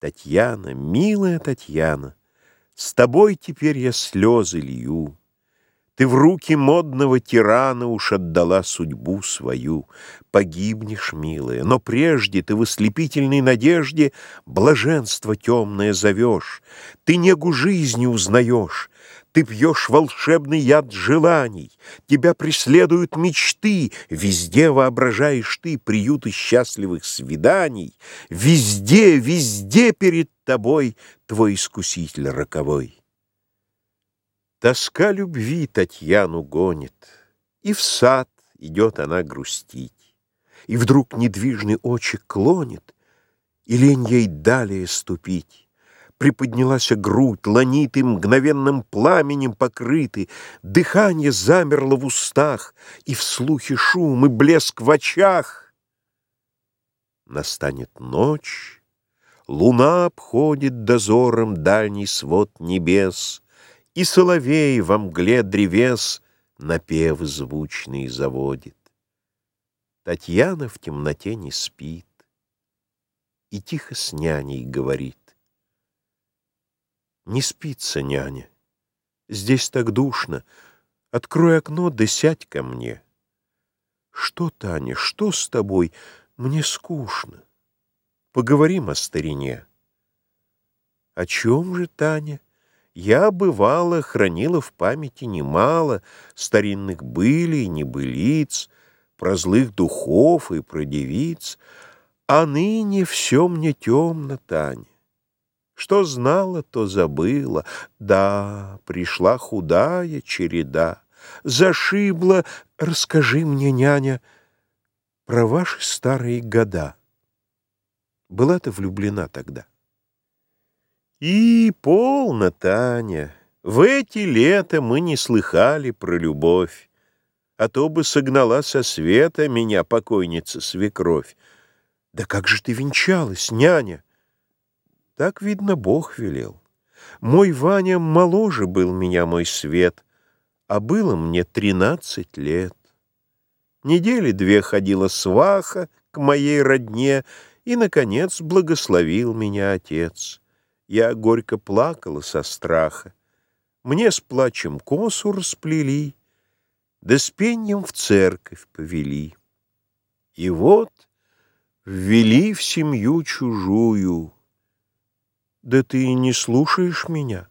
Татьяна, милая Татьяна, С тобой теперь я слезы лью. Ты в руки модного тирана Уж отдала судьбу свою. Погибнешь, милая, но прежде Ты в ослепительной надежде Блаженство темное зовешь. Ты негу жизни узнаешь. Ты пьешь волшебный яд желаний, Тебя преследуют мечты, Везде воображаешь ты приюты счастливых свиданий, Везде, везде перед тобой Твой искуситель роковой. Тоска любви Татьяну гонит, И в сад идет она грустить, И вдруг недвижный очи клонит, И лень ей далее ступить приподнялась грудь, ланиты мгновенным пламенем покрыты, дыхание замерло в устах, и в слухе шум, и блеск в очах. Настанет ночь, луна обходит дозором дальний свод небес, и соловей во мгле древес напев звучный заводит. Татьяна в темноте не спит и тихо с няней говорит. Не спится, няня. Здесь так душно. Открой окно, да сядь ко мне. Что, Таня, что с тобой? Мне скучно. Поговорим о старине. О чем же, Таня? Я, бывало, хранила в памяти немало Старинных былей, небылиц, Про злых духов и про девиц, А ныне все мне темно, Таня. Что знала, то забыла. Да, пришла худая череда. Зашибла, расскажи мне, няня, про ваши старые года. Была ты влюблена тогда? И полно, Таня, в эти лета мы не слыхали про любовь, а то бы согнала со света меня покойница свекровь. Да как же ты венчалась, няня? Так, видно, Бог велел. Мой Ваня моложе был меня мой свет, А было мне тринадцать лет. Недели две ходила сваха к моей родне, И, наконец, благословил меня отец. Я горько плакала со страха. Мне с плачем косу расплели, Да с пеньем в церковь повели. И вот ввели в семью чужую — да ты не слушаешь меня.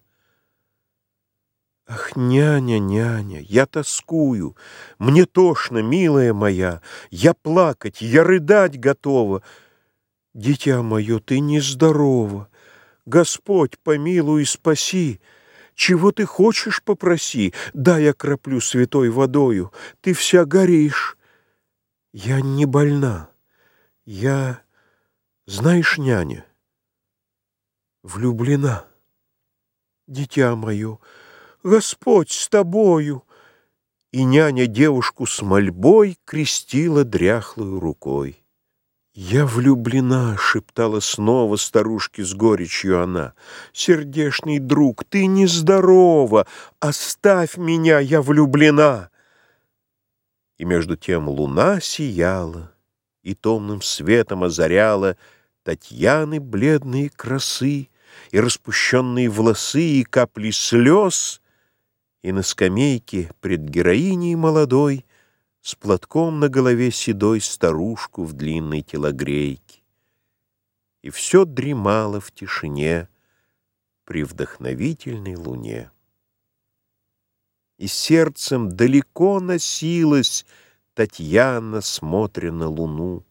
Ах, няня, няня, я тоскую, Мне тошно, милая моя, Я плакать, я рыдать готова. Дитя мое, ты нездорова, Господь, помилуй и спаси. Чего ты хочешь, попроси, Да я краплю святой водою, Ты вся горишь. Я не больна, я... Знаешь, няня, влюблена. Дитя мое, Господь с тобою! И няня девушку с мольбой крестила дряхлую рукой. «Я влюблена», — шептала снова старушке с горечью она. «Сердешный друг, ты нездорова! Оставь меня, я влюблена!» И между тем луна сияла и томным светом озаряла Татьяны бледные красы, и распущенные волосы, и капли слез, и на скамейке пред героиней молодой с платком на голове седой старушку в длинной телогрейке. И все дремало в тишине при вдохновительной луне. И сердцем далеко носилась Татьяна, смотря на луну.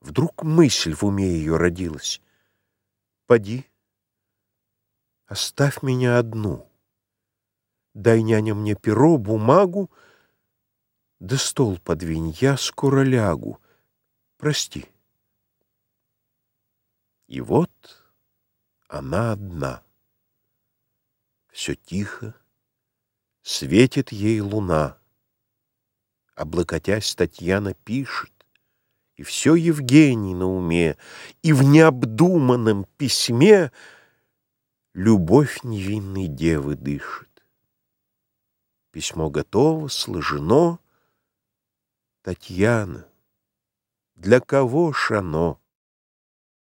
Вдруг мысль в уме ее родилась. Поди, оставь меня одну. Дай, няня, мне перо, бумагу, да стол подвинь, я скоро лягу. Прости. И вот она одна. Все тихо, светит ей луна. Облокотясь, Татьяна пишет. И все Евгений на уме, и в необдуманном письме Любовь невинной девы дышит. Письмо готово, сложено. Татьяна, для кого ж оно?